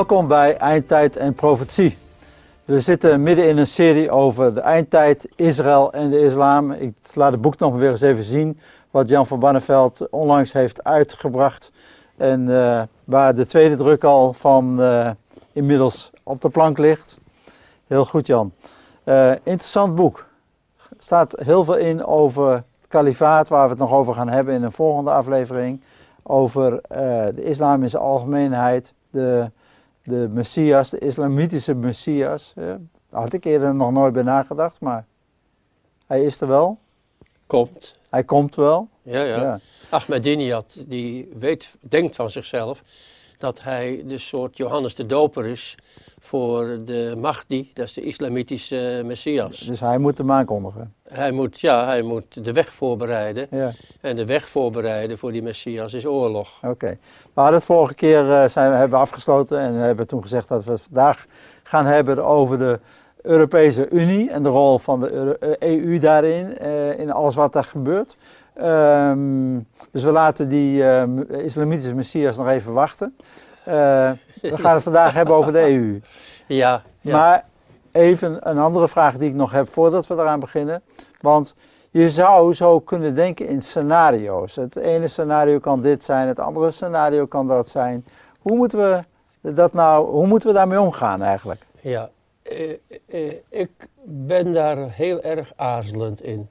Welkom bij Eindtijd en Profetie. We zitten midden in een serie over de eindtijd, Israël en de islam. Ik laat het boek nog weer eens even zien wat Jan van Banneveld onlangs heeft uitgebracht. En uh, waar de tweede druk al van uh, inmiddels op de plank ligt. Heel goed Jan. Uh, interessant boek. Er staat heel veel in over het kalifaat, waar we het nog over gaan hebben in een volgende aflevering. Over de islam in zijn algemeenheid, de de Messias, de islamitische Messias. Had ik eerder nog nooit bij nagedacht, maar hij is er wel. Komt. Hij komt wel. Ja, ja. ja. Ahmadinejad, die weet, denkt van zichzelf dat hij de soort Johannes de Doper is voor de Mahdi, dat is de islamitische Messias. Dus hij moet hem aankondigen? Hij moet, ja, hij moet de weg voorbereiden. Ja. En de weg voorbereiden voor die Messias is oorlog. Oké. We hadden het vorige keer uh, zijn, hebben we afgesloten en we hebben toen gezegd dat we het vandaag gaan hebben over de Europese Unie en de rol van de EU daarin, uh, in alles wat daar gebeurt. Um, dus we laten die uh, islamitische Messias nog even wachten. Uh, we gaan het vandaag hebben over de EU. Ja, ja. Maar even een andere vraag die ik nog heb voordat we eraan beginnen. Want je zou zo kunnen denken in scenario's. Het ene scenario kan dit zijn, het andere scenario kan dat zijn. Hoe moeten we, dat nou, hoe moeten we daarmee omgaan eigenlijk? Ja, eh, eh, ik ben daar heel erg aarzelend in.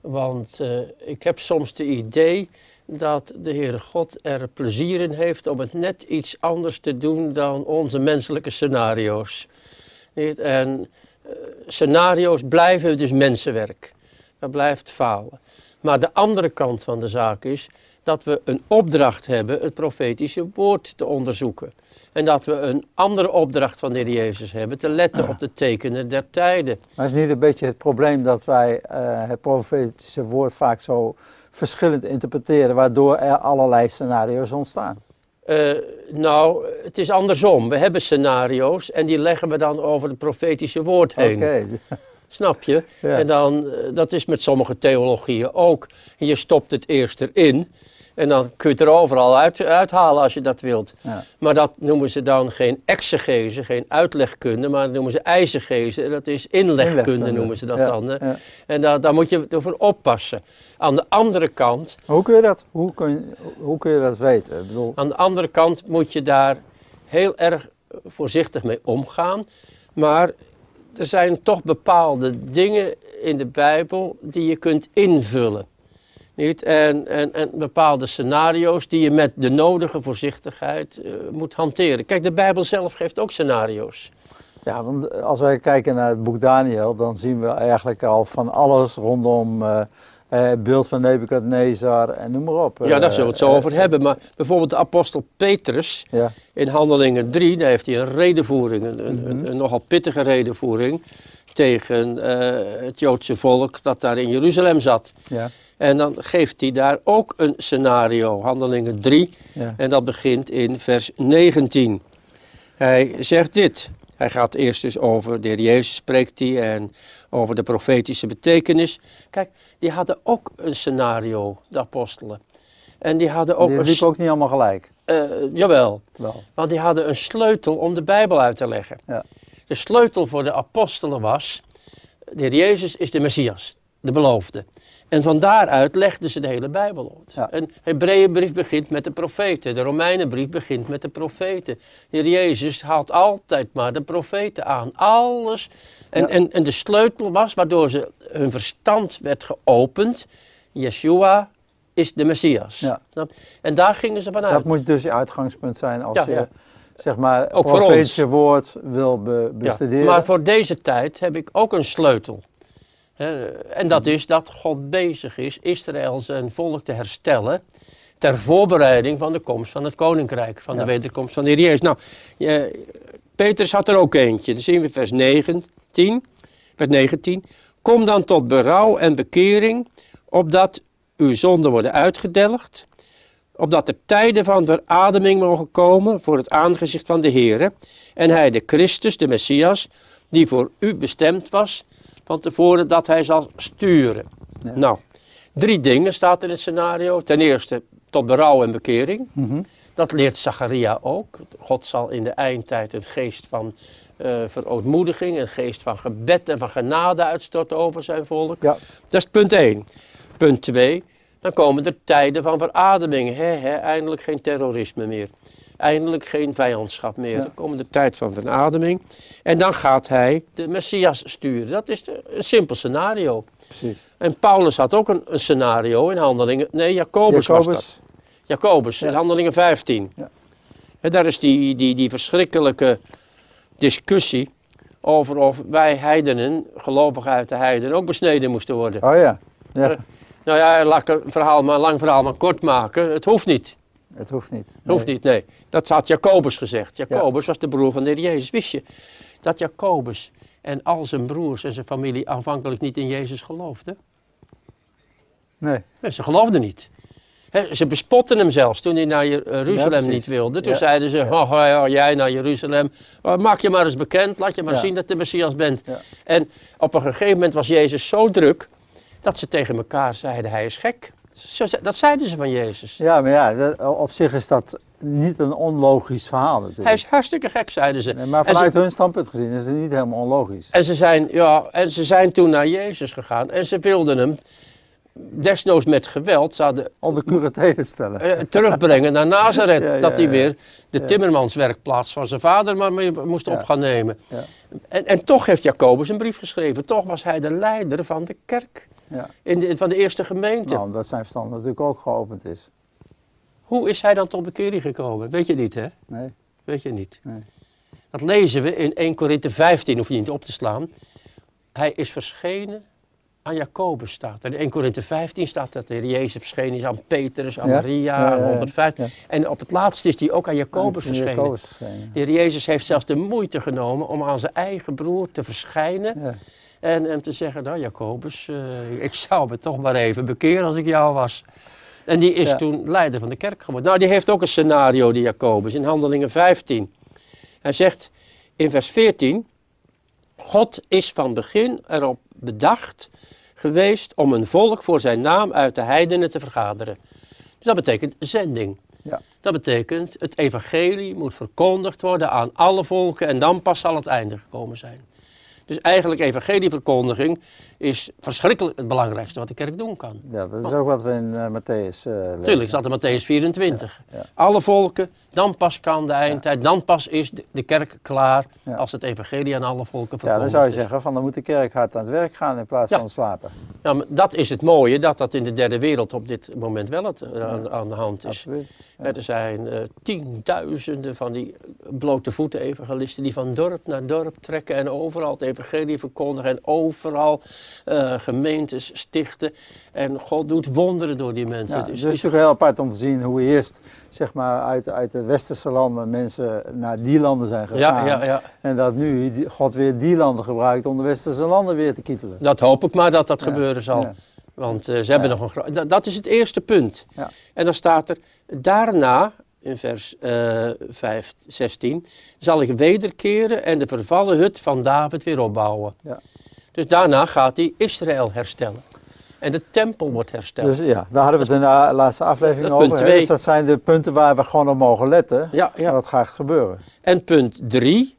Want uh, ik heb soms de idee dat de Heere God er plezier in heeft om het net iets anders te doen dan onze menselijke scenario's. En uh, scenario's blijven dus mensenwerk. Dat blijft falen. Maar de andere kant van de zaak is dat we een opdracht hebben het profetische woord te onderzoeken. En dat we een andere opdracht van de Heer Jezus hebben, te letten op de tekenen der tijden. Maar is niet een beetje het probleem dat wij uh, het profetische woord vaak zo verschillend interpreteren, waardoor er allerlei scenario's ontstaan? Uh, nou, het is andersom. We hebben scenario's en die leggen we dan over het profetische woord heen. Okay. Snap je? Ja. En dan, dat is met sommige theologieën ook. Je stopt het eerst erin en dan kun je het er overal uit, uithalen als je dat wilt. Ja. Maar dat noemen ze dan geen exegese, geen uitlegkunde, maar dat noemen ze eisegese. Dat is inlegkunde, inlegkunde. noemen ze dat ja. dan. Ja. En daar, daar moet je ervoor oppassen. Aan de andere kant... Hoe kun je dat, hoe kun je, hoe kun je dat weten? Ik bedoel... Aan de andere kant moet je daar heel erg voorzichtig mee omgaan. Maar er zijn toch bepaalde dingen in de Bijbel die je kunt invullen. Niet? En, en, en bepaalde scenario's die je met de nodige voorzichtigheid uh, moet hanteren. Kijk, de Bijbel zelf geeft ook scenario's. Ja, want als wij kijken naar het boek Daniel, dan zien we eigenlijk al van alles rondom uh, het beeld van Nebukadnezar en noem maar op. Ja, daar zullen we het zo over hebben. Maar bijvoorbeeld de apostel Petrus ja. in Handelingen 3, daar heeft hij een redenvoering, een, een, een, een nogal pittige redenvoering tegen uh, het Joodse volk dat daar in Jeruzalem zat. Ja. En dan geeft hij daar ook een scenario, Handelingen 3, ja. en dat begint in vers 19. Hij zegt dit. Hij gaat eerst dus over de heer Jezus spreekt hij en over de profetische betekenis. Kijk, die hadden ook een scenario, de apostelen. En die hadden ook... Die liep ook niet allemaal gelijk? Uh, jawel. Wel. Want die hadden een sleutel om de Bijbel uit te leggen. Ja. De sleutel voor de apostelen was, de heer Jezus is de Messias, de beloofde. En van daaruit legden ze de hele Bijbel uit. Ja. En Hebreeënbrief begint met de profeten. De Romeinenbrief begint met de profeten. De heer Jezus haalt altijd maar de profeten aan. Alles. En, ja. en, en de sleutel was waardoor ze, hun verstand werd geopend. Yeshua is de Messias. Ja. En daar gingen ze vanuit. Dat moet dus je uitgangspunt zijn als je zeg maar, ook profetische woord wil be bestuderen. Ja, maar voor deze tijd heb ik ook een sleutel. En dat is dat God bezig is Israël zijn volk te herstellen ter voorbereiding van de komst van het koninkrijk, van ja. de wederkomst van de Heer Jezus. Nou, je, Petrus had er ook eentje. Dan zien we vers 19, vers 19. Kom dan tot berouw en bekering, opdat uw zonden worden uitgedelgd, opdat er tijden van verademing mogen komen voor het aangezicht van de Heer. En hij, de Christus, de Messias, die voor u bestemd was, van tevoren dat hij zal sturen. Ja. Nou, drie dingen staat in het scenario. Ten eerste, tot berouw en bekering. Mhm. Dat leert Zacharia ook. God zal in de eindtijd een geest van eh verootmoediging, een geest van gebed en van genade uitstorten over zijn volk. Ja, Dat is punt 1. Punt 2. Dan komen er tijden van verademing. Eindelijk geen terrorisme meer. Eindelijk geen vijandschap meer. Ja. Dan komt de tijd van verademing. En dan gaat hij de Messias sturen. Dat is de- een simpel scenario. precies. En Paulus had ook een, een scenario in handelingen. Nee, Jacobus, was dat. Jacobus, in handelingen 15. Ja. En daar is die, die, die verschrikkelijke discussie over of wij heidenen, gelovigen uit de heidenen, ook besneden moesten worden. oh ja. ja, Nou ja, laat ik een, verhaal maar, een lang verhaal maar kort maken. Het hoeft niet. het hoeft niet. Het hoeft Nee. niet, nee. Dat had Jacobus gezegd. Jacobus was de broer van de Heer Jezus. Wist je dat Jacobus en al zijn broers en zijn familie aanvankelijk niet in Jezus geloofden? Nee, Nee, ze geloofden niet. Ze bespotten hem zelfs toen hij naar eh, Jeruzalem niet wilde. Toen Ja. zeiden ze, oh, jij naar Jeruzalem, Oh, maak je maar eens bekend, laat je maar zien dat je de Messias bent. En op een gegeven moment was Jezus zo druk dat ze tegen elkaar zeiden, hij is gek. Zo dat zeiden ze van Jezus. ja, maar ja, dat- op zich is dat niet een onlogisch verhaal natuurlijk. Hij is hartstikke gek, zeiden ze. Nee, maar vanuit ze- hun standpunt gezien is het niet helemaal onlogisch. En ze, zijn, ja, en ze zijn toen naar Jezus gegaan en ze wilden hem desnoods met geweld, ze hadden Onder curatele stellen. eh, terugbrengen naar Nazareth. Ja, ja, dat hij ja. weer de timmermanswerkplaats van zijn vader maar mee moest op gaan nemen. Ja. En, en toch heeft Jacobus een brief geschreven. Toch was hij de leider van de kerk. Ja. In de, van de eerste gemeente. Nou, omdat zijn verstand natuurlijk ook geopend is. Hoe is hij dan tot bekering gekomen? Weet je niet, hè? Nee, Weet je niet. nee. Dat lezen we in 1 Korinthe 15, hoef je niet op te slaan. Hij is verschenen aan Jacobus staat. er. In 1 Korinthe 15 staat dat de Heer Jezus verschenen is aan Petrus, aan Ja, Maria, ja, aan ja. 105. Ja. En op het laatste is hij ook aan Jacobus Ja, verschenen. Jacobus verschenen. De Heer Jezus heeft zelfs de moeite genomen om aan zijn eigen broer te verschijnen. En hem te zeggen, nou Jacobus, eh, ik zou me toch maar even bekeren als ik jou was. En die is Ja. toen leider van de kerk geworden. Nou, die heeft ook een scenario, die Jacobus, in Handelingen 15. Hij zegt in vers 14, God is van begin erop bedacht geweest om een volk voor zijn naam uit de heidenen te vergaderen. Dus dat betekent zending. Ja. Dat betekent het evangelie moet verkondigd worden aan alle volken en dan pas zal het einde gekomen zijn. Dus eigenlijk evangelieverkondiging is verschrikkelijk het belangrijkste wat de kerk doen kan. ja, dat is ook wat we in eh, Matthäus eh lezen. Tuurlijk staat in Matthäus 24. Ja, ja. Alle volken, dan pas kan de eindtijd, dan pas is de, de kerk klaar Ja. als het evangelie aan alle volken Ja, verkondigd dan zou je is. zeggen, van dan moet de kerk hard aan het werk gaan in plaats Ja. van slapen. Ja, maar dat is het mooie, dat dat in de derde wereld op dit moment wel het, eh, aan, aan de hand is. Absoluut. Ja. Er zijn tienduizenden van die blote voeten evangelisten die van dorp naar dorp trekken en overal het evangelie verkondigen en overal eh, gemeentes stichten. En God doet wonderen door die mensen. Ja, Het dus is- het is natuurlijk heel apart om te zien hoe eerst zeg maar, uit, uit de westerse landen mensen naar die landen zijn gegaan. ja, ja, ja. En dat nu God weer die landen gebruikt om de westerse landen weer te kietelen. Dat hoop ik maar dat dat gebeuren zal. Want eh, ze hebben nog een groot. Dat, dat is het eerste punt. Ja. En dan staat er daarna, in vers eh 5, 16, zal ik wederkeren en de vervallen hut van David weer opbouwen. Ja. Dus daarna gaat hij Israël herstellen. En de tempel wordt hersteld. Dus ja, daar hadden we het in de laatste aflevering Dat punt over. twee. Dus dat zijn de punten waar we gewoon op mogen letten. ja, ja. Wat gaat gebeuren? En punt 3.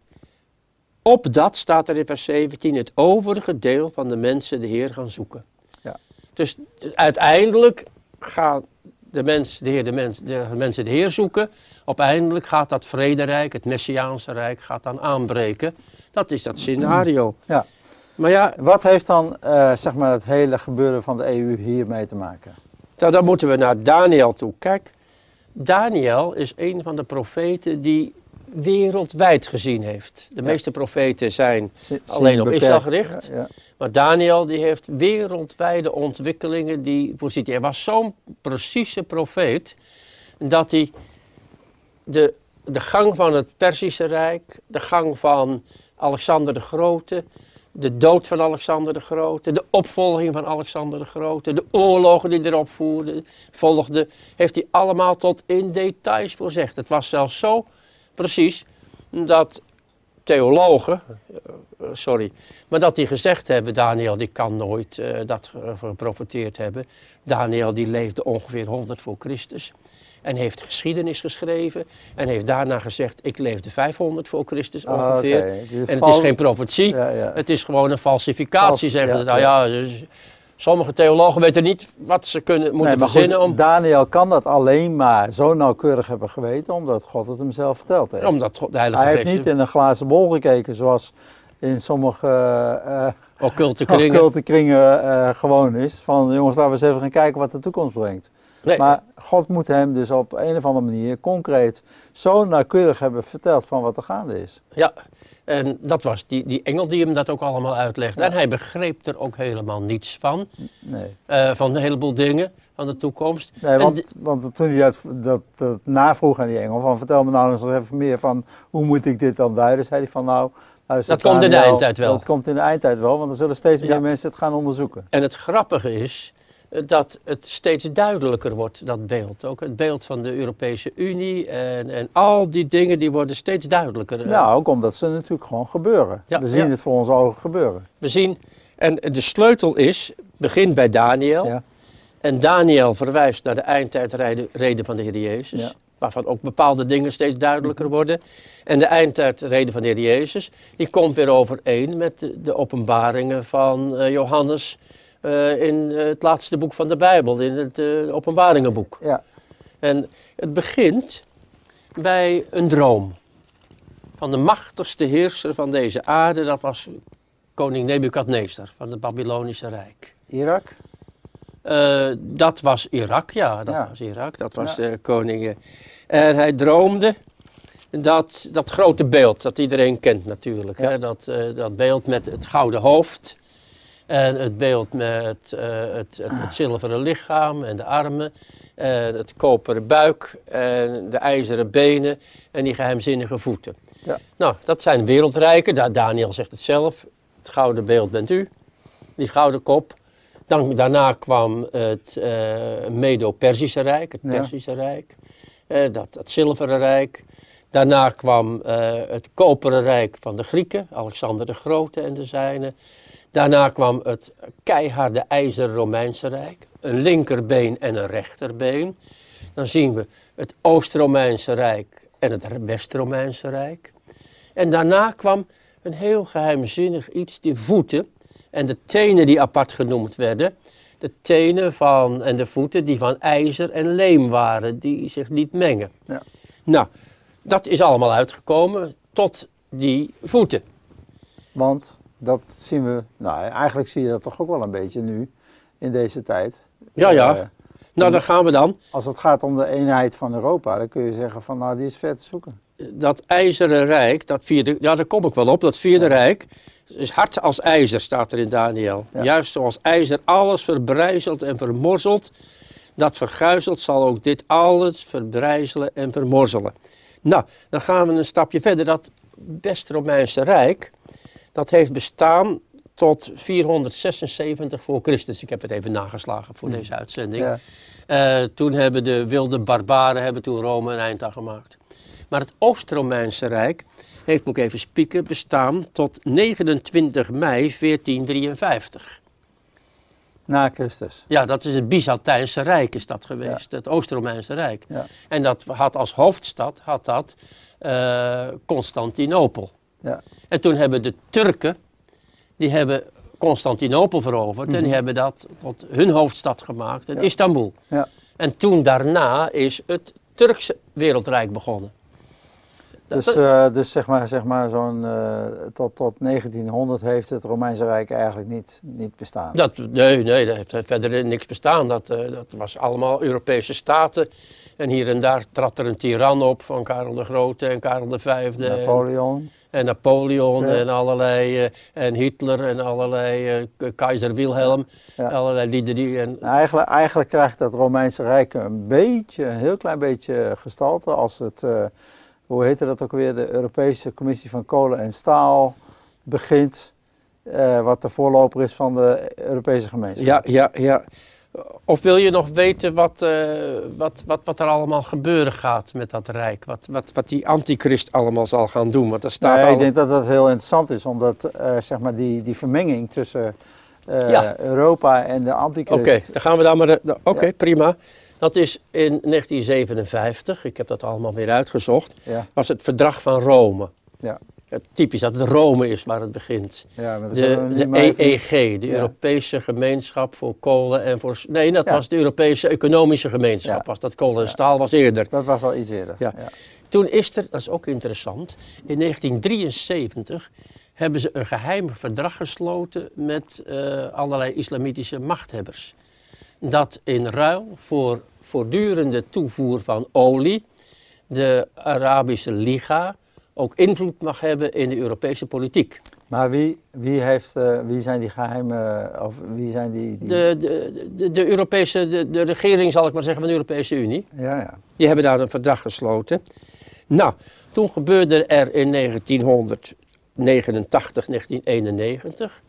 Op dat staat er in vers 17 het overige deel van de mensen de Heer gaan zoeken. Ja. Dus uiteindelijk gaan de, mens, de, Heer, de, mens, de mensen de Heer zoeken. Uiteindelijk gaat dat vrederijk, het Messiaanse Rijk, gaat dan aanbreken. Dat is dat scenario. Ja. Maar ja, Wat heeft dan eh, zeg maar het hele gebeuren van de EU hiermee te maken? nou, dan moeten we naar Daniel toe. Kijk, Daniel is een van de profeten die wereldwijd gezien heeft. De Ja. meeste profeten zijn Zi- Alleen op beperkt. Israël gericht? Ja, ja. Maar Daniel die heeft wereldwijde ontwikkelingen die voorziet. Hij was zo'n precieze profeet dat hij de, de gang van het Perzische Rijk, de gang van Alexander de Grote, de dood van Alexander de Grote, de opvolging van Alexander de Grote, de oorlogen die erop voerden, volgden, heeft hij allemaal tot in details voorzegd. Het was zelfs zo precies dat theologen, sorry. Maar dat die gezegd hebben, Daniel die kan nooit uh, dat geprofiteerd hebben. Daniel die leefde ongeveer 100 voor Christus. En heeft geschiedenis geschreven. En heeft daarna gezegd, ik leefde 500 voor Christus ah, ongeveer. en het is geen profetie, het is gewoon een falsificatie, zeggen ze. Nou ja, dus, Sommige theologen weten niet wat ze kunnen, moeten nee, verzinnen. om... Daniel kan dat alleen maar zo nauwkeurig hebben geweten omdat God het hem zelf verteld heeft. Omdat God, de Heilige Hij heeft niet in een glazen bol gekeken zoals in sommige uh, occulte kringen, occulte kringen uh, gewoon is. Van jongens, laten we eens even gaan kijken wat de toekomst brengt. Nee. Maar God moet hem dus op een of andere manier concreet zo nauwkeurig hebben verteld van wat er gaande is. Ja, en dat was die, die engel die hem dat ook allemaal uitlegde. En hij begreep er ook helemaal niets van. Nee. Uh, van een heleboel dingen van de toekomst. Nee, want, want toen hij dat, dat, navroeg aan die engel, van vertel me nou eens even meer van hoe moet ik dit dan duiden, zei hij van nou... dat komt in de eindtijd wel. Dat komt in de eindtijd wel, want er zullen steeds meer mensen het gaan onderzoeken. En het grappige is, dat het steeds duidelijker wordt, dat beeld. Ook het beeld van de Europese Unie en, en al die dingen die worden steeds duidelijker. Nou, ook omdat ze natuurlijk gewoon gebeuren. We zien het voor onze ogen gebeuren. We zien, en de sleutel is, begint bij Daniel. Ja. En Daniel verwijst naar de eindtijdreden van de Heer Jezus. Waarvan ook bepaalde dingen steeds duidelijker mhm. worden. En de eindtijdreden van de Heer Jezus, die komt weer overeen met de, de openbaringen van uh, Johannes uh, in eh, het laatste boek van de Bijbel, in het uh, Openbaringenboek. Ja. En het begint bij een droom van de machtigste heerser van deze aarde. Dat was koning Nebukadnezar van het Babylonische Rijk. Irak? Uh, dat was Irak, ja, dat was Irak. Dat was ja. koning. En hij droomde dat, dat grote beeld, dat iedereen kent natuurlijk. Hè? Dat, dat beeld met het gouden hoofd en het beeld met uh, het, het, het, zilveren lichaam en de armen, en het koperen buik en de ijzeren benen en die geheimzinnige voeten. Ja. Nou, dat zijn wereldrijken. Daniel zegt het zelf. Het gouden beeld bent u, die gouden kop. Dan, daarna kwam het uh, Medo-Persische Rijk, het Persische Rijk, uh, dat, het Zilveren Rijk. Daarna kwam het Koperen Rijk van de Grieken, Alexander de Grote en de zijnen. Daarna kwam het keiharde ijzeren Romeinse Rijk, een linkerbeen en een rechterbeen. Dan zien we het Oost-Romeinse Rijk en het West-Romeinse Rijk. En daarna kwam een heel geheimzinnig iets, die voeten en de tenen die apart genoemd werden. De tenen van, en de voeten die van ijzer en leem waren, die zich niet mengen. Ja. Nou, dat is allemaal uitgekomen tot die voeten. Want? Dat zien we, nou eigenlijk zie je dat toch ook wel een beetje nu, in deze tijd. Ja, ja. Uh, nou, daar gaan we dan. Als het gaat om de eenheid van Europa, dan kun je zeggen van nou, die is ver te zoeken. Dat ijzeren rijk, dat vierde, ja daar kom ik wel op, dat vierde rijk is hard als ijzer, staat er in Daniel. Juist zoals ijzer alles verbrijzelt en vermorzelt, dat verguizelt zal ook dit alles verbrijzelen en vermorzelen. Nou, dan gaan we een stapje verder. Dat West-Romeinse Rijk, dat heeft bestaan tot 476 voor Christus. Ik heb het even nageslagen voor hmm. deze uitzending. Ja. Uh, toen hebben de wilde barbaren hebben toen Rome een eind aan gemaakt. Maar het Oost-Romeinse Rijk heeft, moet ik even spieken, bestaan tot 29 mei 1453. Na Christus. Ja, dat is het Byzantijnse Rijk is dat geweest, het Oost-Romeinse Rijk. Ja. En dat had als hoofdstad had dat uh, Constantinopel. Ja. En toen hebben de Turken, die hebben Constantinopel veroverd en die mhm. hebben dat tot hun hoofdstad gemaakt, in Istanbul. Ja. En toen daarna is het Turkse wereldrijk begonnen. Dus, uh, dus zeg maar, zeg maar zo'n uh, tot, tot 1900 heeft het Romeinse Rijk eigenlijk niet, niet bestaan. Dat, nee, nee, dat heeft verder niks bestaan. Dat, uh, dat was allemaal Europese staten. En hier en daar trad er een tiran op van Karel de Grote en Karel de Vijfde. Napoleon en Napoleon en allerlei, en Hitler en allerlei, keizer Wilhelm, allerlei lieden die... En... Nou, eigenlijk, eigenlijk krijgt dat Romeinse Rijk een beetje, een heel klein beetje gestalte als het, hoe heette dat ook weer, de Europese Commissie van Kolen en Staal begint, wat de voorloper is van de Europese gemeenschap. Ja, ja, ja. Of wil je nog weten wat, uh, wat, wat, wat er allemaal gebeuren gaat met dat rijk? Wat, wat, wat die antichrist allemaal zal gaan doen? Want er staat nee, al... Ik denk dat dat heel interessant is, omdat uh, zeg maar die, die vermenging tussen uh, ja. Europa en de antichrist... Oké, okay, dan gaan we dan maar... Oké, okay, ja. prima. Dat is in 1957, ik heb dat allemaal weer uitgezocht, ja. was het verdrag van Rome. Ja. Typisch dat het Rome is waar het begint. Ja, maar dat de de EEG, de ja. Europese Gemeenschap voor Kolen en voor... Nee, dat was de Europese Economische Gemeenschap. Was dat kolen en staal was eerder. Dat was al iets eerder. Ja. Toen is er, dat is ook interessant, in 1973 hebben ze een geheim verdrag gesloten met uh, allerlei islamitische machthebbers. Dat in ruil voor voortdurende toevoer van olie de Arabische Liga ook invloed mag hebben in de Europese politiek. Maar wie, wie, heeft, uh, wie zijn die geheime, of wie zijn die... die... De, de, de, de, Europese, de, de regering zal ik maar zeggen van de Europese Unie. Ja, ja. Die hebben daar een verdrag gesloten. Nou, toen gebeurde er in 1989, 1991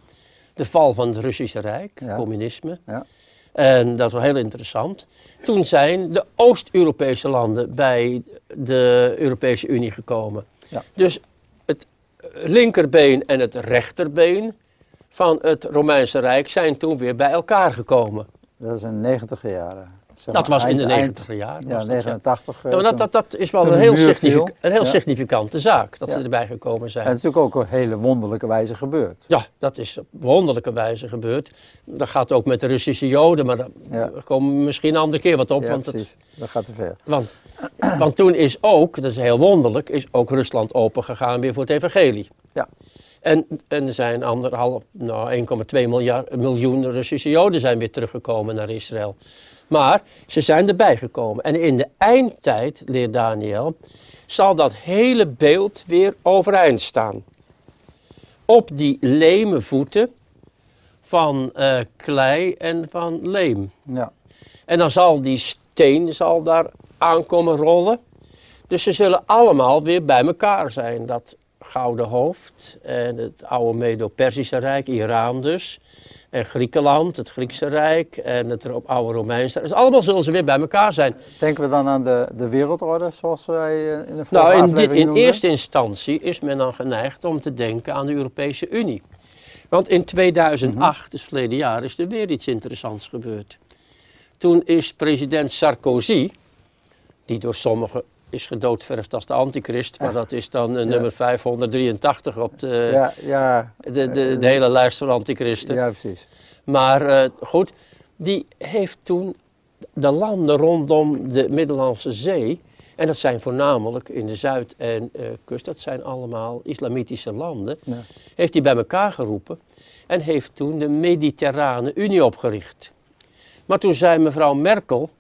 de val van het Russische Rijk, Ja. communisme. Ja. En dat is wel heel interessant. Toen zijn de Oost-Europese landen bij de Europese Unie gekomen. Ja. Dus het linkerbeen en het rechterbeen van het Romeinse Rijk zijn toen weer bij elkaar gekomen. Dat is in de negentiger jaren. Zeg Dat was in de eind- eind- negentiger jaren. Ja, was dat, 89. Ja, maar dat, dat, dat is wel een heel, een heel significante zaak dat ze erbij gekomen En zijn. het is natuurlijk ook op hele wonderlijke wijze gebeurd. Ja, dat is op wonderlijke wijze gebeurd. Dat gaat ook met de Russische Joden, maar daar komen we misschien een andere keer wat op. want, het, precies. Dat gaat te ver. want, want toen is ook, dat is heel wonderlijk, is ook Rusland opengegaan weer voor het evangelie. Ja. En, en er zijn anderhalf, nou 1,2 miljard, miljoen Russische Joden zijn weer teruggekomen naar Israël. Maar ze zijn erbij gekomen. En in de eindtijd, leert Daniel, zal dat hele beeld weer overeind staan. Op die leme voeten van eh, klei en van leem. Ja. En dan zal die steen zal daar aankomen rollen. Dus ze zullen allemaal weer bij elkaar zijn. Dat Gouden Hoofd en het oude Medo-Persische Rijk, Iran dus. En Griekenland, het Griekse Rijk en het oude Romeinse Rijk. Dus allemaal zullen ze weer bij elkaar zijn. Denken we dan aan de, de wereldorde, zoals wij in de vorige Nou, in, dit, in eerste instantie is men dan geneigd om te denken aan de Europese Unie. Want in 2008, dus verleden jaar, is er weer iets interessants gebeurd. Toen is president Sarkozy, die door sommigen is gedoodverfd als de antichrist, maar dat is dan eh, nummer 583 op de, Ja, ja, de, de, de hele lijst van antichristen. ja, precies. Maar eh, goed, die heeft toen de landen rondom de Middellandse Zee, en dat zijn voornamelijk in de Zuid- en eh, kust, dat zijn allemaal islamitische landen, Ja. heeft hij bij elkaar geroepen en heeft toen de Mediterrane Unie opgericht. Maar toen zei mevrouw Merkel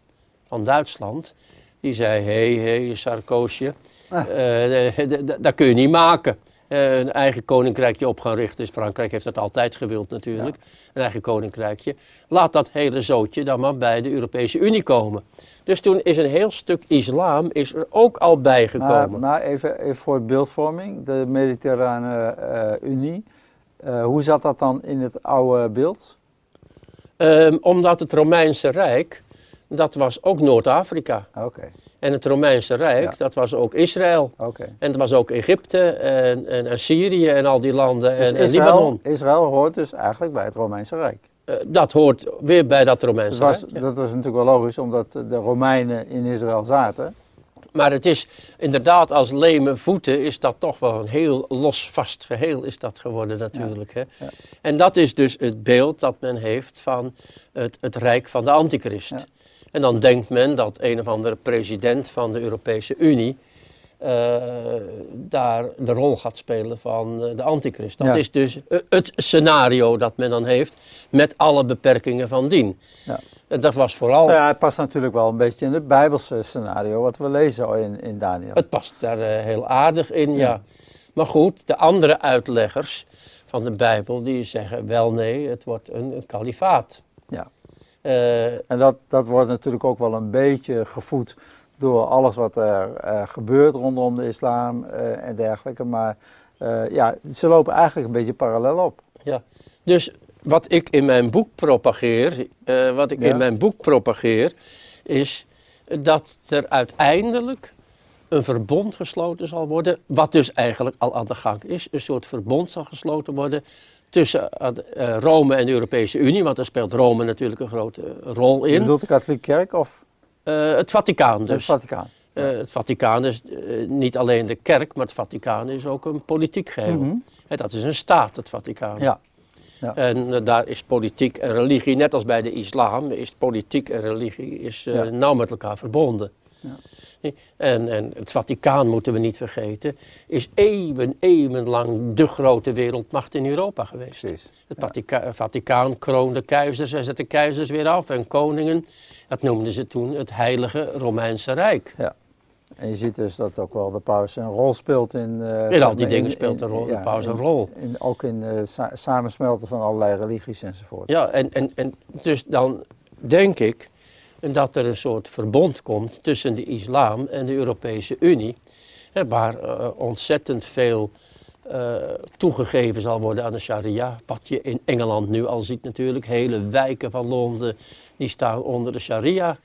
van Duitsland, die zei, hé, hey, hé, Sarkozy, Ah. eh, dat kun je niet maken. Eh, een eigen koninkrijkje op gaan richten. Dus Frankrijk heeft dat altijd gewild natuurlijk. Een eigen koninkrijkje. Laat dat hele zootje dan maar bij de Europese Unie komen. Dus toen is een heel stuk islam is er ook al bij Maar, maar even, even voor beeldvorming, de Mediterrane eh, Unie. Hoe zat dat dan in het oude beeld? Ehm, omdat het Romeinse Rijk, dat was ook Noord-Afrika. En het Romeinse Rijk, Ja. dat was ook Israël. En het was ook Egypte en, en, en Syrië en al die landen Dus en, en Israël, Libanon. Israël hoort dus eigenlijk bij het Romeinse Rijk. Eh, dat hoort weer bij dat Dat Romeinse was, Rijk. ja. dat was natuurlijk wel logisch, omdat de Romeinen in Israël zaten. Maar het is inderdaad als leme voeten is dat toch wel een heel losvast geheel is dat geworden natuurlijk. Hè? ja. En dat is dus het beeld dat men heeft van het, het rijk van de antichrist. Ja. En dan denkt men dat een of andere president van de Europese Unie eh, daar de rol gaat spelen van eh, de antichrist. Dat Ja. is dus eh, het scenario dat men dan heeft met alle beperkingen van dien. Ja. Dat was vooral... Nou ja, het past natuurlijk wel een beetje in het Bijbelse scenario wat we lezen in, in Daniel. Het past daar heel aardig in, ja. Ja. Maar goed, de andere uitleggers van de Bijbel die zeggen wel nee, het wordt een, een kalifaat. Eh, En dat, dat wordt natuurlijk ook wel een beetje gevoed door alles wat er gebeurt rondom de islam eh, en dergelijke. Maar eh, ja, ze lopen eigenlijk een beetje parallel op. ja. Dus wat ik in mijn boek propageer, wat ik Ja. in mijn boek propageer, is dat er uiteindelijk een verbond gesloten zal worden, wat dus eigenlijk al aan de gang is. Een soort verbond zal gesloten worden tussen eh, Rome en de Europese Unie, want daar speelt Rome natuurlijk een grote rol Je in. bedoelt de katholieke kerk of Eh, het Vaticaan het dus. Vaticaan? Eh, het Vaticaan is eh, niet alleen de kerk, maar het Vaticaan is ook een politiek geheel. Hè, dat is een staat, het Vaticaan. Ja. En eh, daar is politiek en religie, net als bij de islam, is politiek en religie is, eh, Ja. nauw met elkaar verbonden. Ja. En, en het Vaticaan, moeten we niet vergeten, is eeuwen, eeuwenlang de grote wereldmacht in Europa geweest. Precies. Het Vatica- Vaticaan kroonde keizers en zette keizers weer af en koningen. Dat noemden ze toen het Heilige Romeinse Rijk. En je ziet dus dat ook wel de paus een rol speelt in... eh, In al die dingen speelt de, rol, de ja, paus een rol. in- ook in eh, sa- samensmelten van allerlei religies enzovoort. Ja, en, en, en dus dan denk ik dat er een soort verbond komt tussen de islam en de Europese Unie, hè, waar eh, ontzettend veel eh, toegegeven zal worden aan de sharia. Wat je in Engeland nu al ziet natuurlijk, hele wijken van Londen, die staan onder de sharia.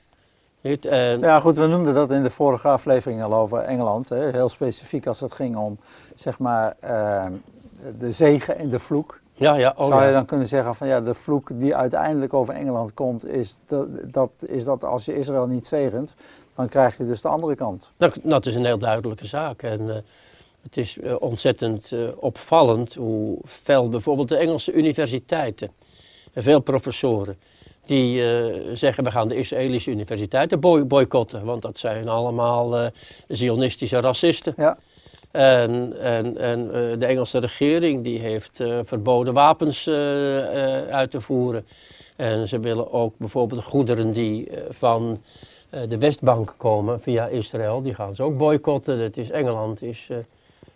En, Ja, goed, we noemden dat in de vorige aflevering al over Engeland. Hè, heel specifiek als het ging om, zeg maar, eh, de zegen en de vloek. Ja, ja, oh Zou ja. je dan kunnen zeggen van ja, de vloek die uiteindelijk over Engeland komt, is dat, dat, is dat als je Israël niet zegent, dan krijg je dus de andere kant. Dat, dat is een heel duidelijke zaak. En eh, het is eh, ontzettend eh, opvallend hoe fel bijvoorbeeld de Engelse universiteiten, en veel professoren, die zeggen we gaan de Israëlische universiteiten boy- boycotten. Want dat zijn allemaal zionistische racisten. Ja, En, en, en eh, de Engelse regering die heeft eh, verboden wapens eh, uit te voeren. En ze willen ook bijvoorbeeld goederen die van de Westbank komen via Israël, die gaan ze ook boycotten. Het is, Engeland is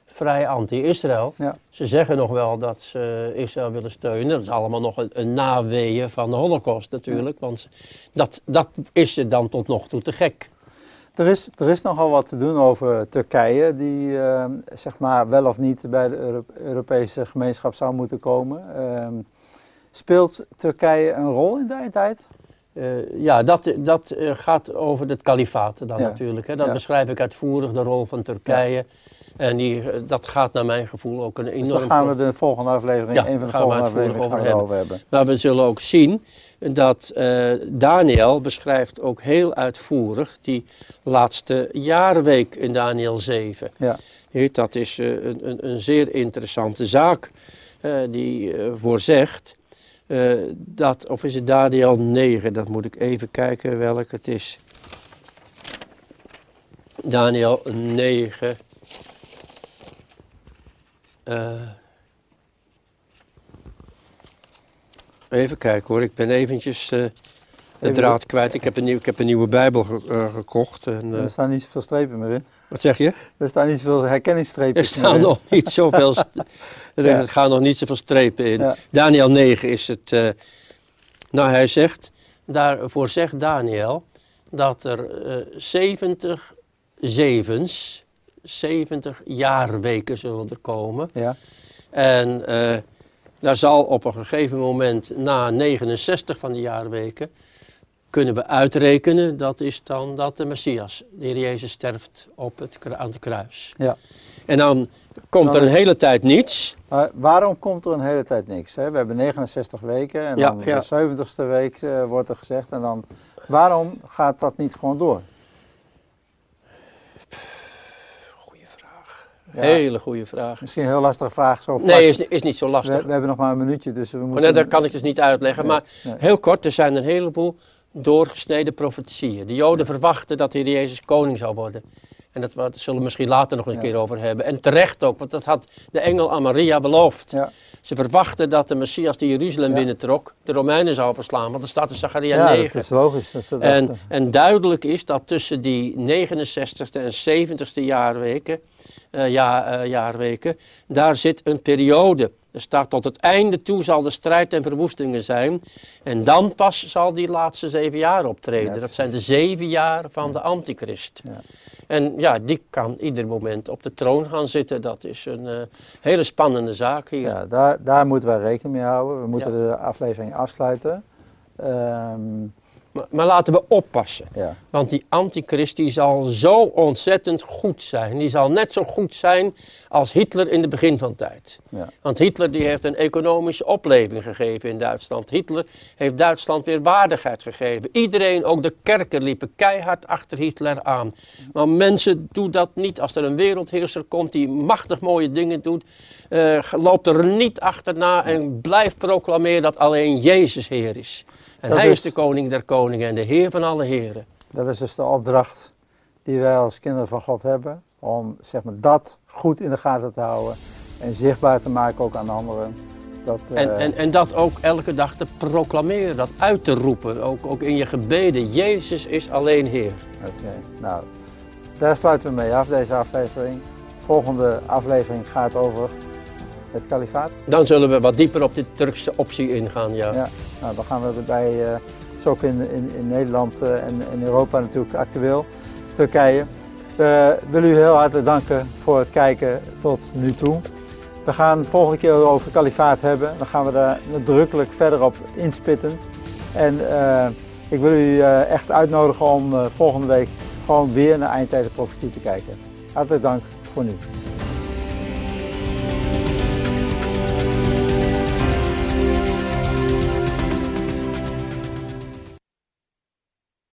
vrij anti-Israël. ja. Ze zeggen nog wel dat ze Israël willen steunen. Dat is allemaal nog een, een naweeën van de holocaust natuurlijk. Want dat, dat is ze dan tot nog toe te gek. Er is, er is nogal wat te doen over Turkije, die eh, zeg maar wel of niet bij de Euro- Europese gemeenschap zou moeten komen. Ehm, speelt Turkije een rol in de tijd? Eh, ja, dat, dat eh, gaat over het kalifaat dan Ja. natuurlijk. Hè. Dat Ja. beschrijf ik uitvoerig, de rol van Turkije. En die, eh, dat gaat naar mijn gevoel ook een Dus enorm... daar gaan we de volgende aflevering, Ja, een van de volgende afleveringen over over hebben. Maar we zullen ook zien dat eh, Daniel beschrijft ook heel uitvoerig die laatste jaarweek in Daniel 7. Ja. Heet, Dat is eh, een, een, een zeer interessante zaak die voorzegt dat, of is het Daniel 9, dat moet ik even kijken welk het is. Daniel 9. Eh, even kijken hoor, ik ben eventjes eh, de draad kwijt. Ik heb een, nieuw, ik heb een nieuwe Bijbel ge- eh, gekocht. En, Er staan niet zoveel strepen meer in. wat zeg je? Er staan niet zoveel Er herkenningsstreepjes meer staan in. nog niet zoveel, er Ja. gaan nog niet zoveel strepen in. Ja. Daniel 9 is het. nou, hij zegt, daarvoor zegt Daniel dat er eh 70 zevens, 70 jaarweken zullen er komen. Ja, En eh, daar zal op een gegeven moment na 69 van die jaarweken kunnen we uitrekenen, dat is dan dat de Messias, de Heer Jezus, sterft op het, aan het kruis. ja. En dan komt Dan er een hele tijd niets. Maar waarom komt er een hele tijd niks? Hè? We hebben 69 weken en Ja, dan ja. de 70ste week eh, wordt er gezegd. En dan, waarom gaat dat niet gewoon door? Goeie vraag. Ja. Hele goede vraag. Misschien een heel lastige vraag. Zo. Nee, is, is niet zo lastig. we hebben nog maar een minuutje, dus we Maar moeten... nee, dat kan ik dus niet uitleggen. Nee, Maar nee. heel kort, er zijn een heleboel doorgesneden profetieën. De Joden verwachten dat de Heer Jezus koning zou worden. En dat we- dat zullen we misschien later nog eens een Ja. keer over hebben. En terecht ook, want dat had de engel aan Maria beloofd. Ja, Ze verwachten dat de Messias die Jeruzalem binnentrok, de Romeinen zou verslaan. Want dat staat in Zachariah ja 9. dat is logisch. Dat ze En, en duidelijk is dat tussen die 69ste en 70ste jaarweken, ja, eh, jaarweken, daar zit een periode Er staat tot het einde toe zal de strijd en verwoestingen zijn. En dan pas zal die laatste zeven jaar optreden. Ja. Dat zijn de zeven jaar van de antichrist. Ja. En ja, die kan ieder moment op de troon gaan zitten. Dat is een eh, hele spannende zaak hier. Ja, daar, daar moeten wij rekening mee houden. We moeten de aflevering afsluiten. Ehm, Maar, maar laten we oppassen. ja. Want die antichrist die zal zo ontzettend goed zijn. Die zal net zo goed zijn als Hitler in de begin van tijd. Ja. Want Hitler die heeft een economische opleving gegeven in Duitsland. Hitler heeft Duitsland weer waardigheid gegeven. Iedereen, ook de kerken, liepen keihard achter Hitler aan. Maar mensen doen dat niet. Als er een wereldheerser komt die machtig mooie dingen doet, eh, loopt er niet achterna en blijft proclameren dat alleen Jezus Heer is. En Dat hij is- is de koning der koningen en de Heer van alle heren. Dat is dus de opdracht die wij als kinderen van God hebben. Om zeg maar, dat goed in de gaten te houden. En zichtbaar te maken ook aan anderen. Dat, En, eh, en, en dat ook elke dag te proclameren, dat uit te roepen, ook, ook in je gebeden. Jezus is alleen Heer. Oké, nou, daar sluiten we mee af, deze aflevering. Volgende aflevering gaat over het kalifaat. Dan zullen we wat dieper op de Turkse optie ingaan, ja. Ja, nou, dan gaan we erbij, eh is ook in, in, in Nederland eh, en in Europa natuurlijk actueel, Turkije. We willen u heel hartelijk danken voor het kijken tot nu toe. We gaan de volgende keer over kalifaat hebben. Dan gaan we daar nadrukkelijk verder op inspitten. En eh, ik wil u eh, echt uitnodigen om eh, volgende week gewoon weer naar Eindtijd de Profetie te kijken. Hartelijk dank voor nu.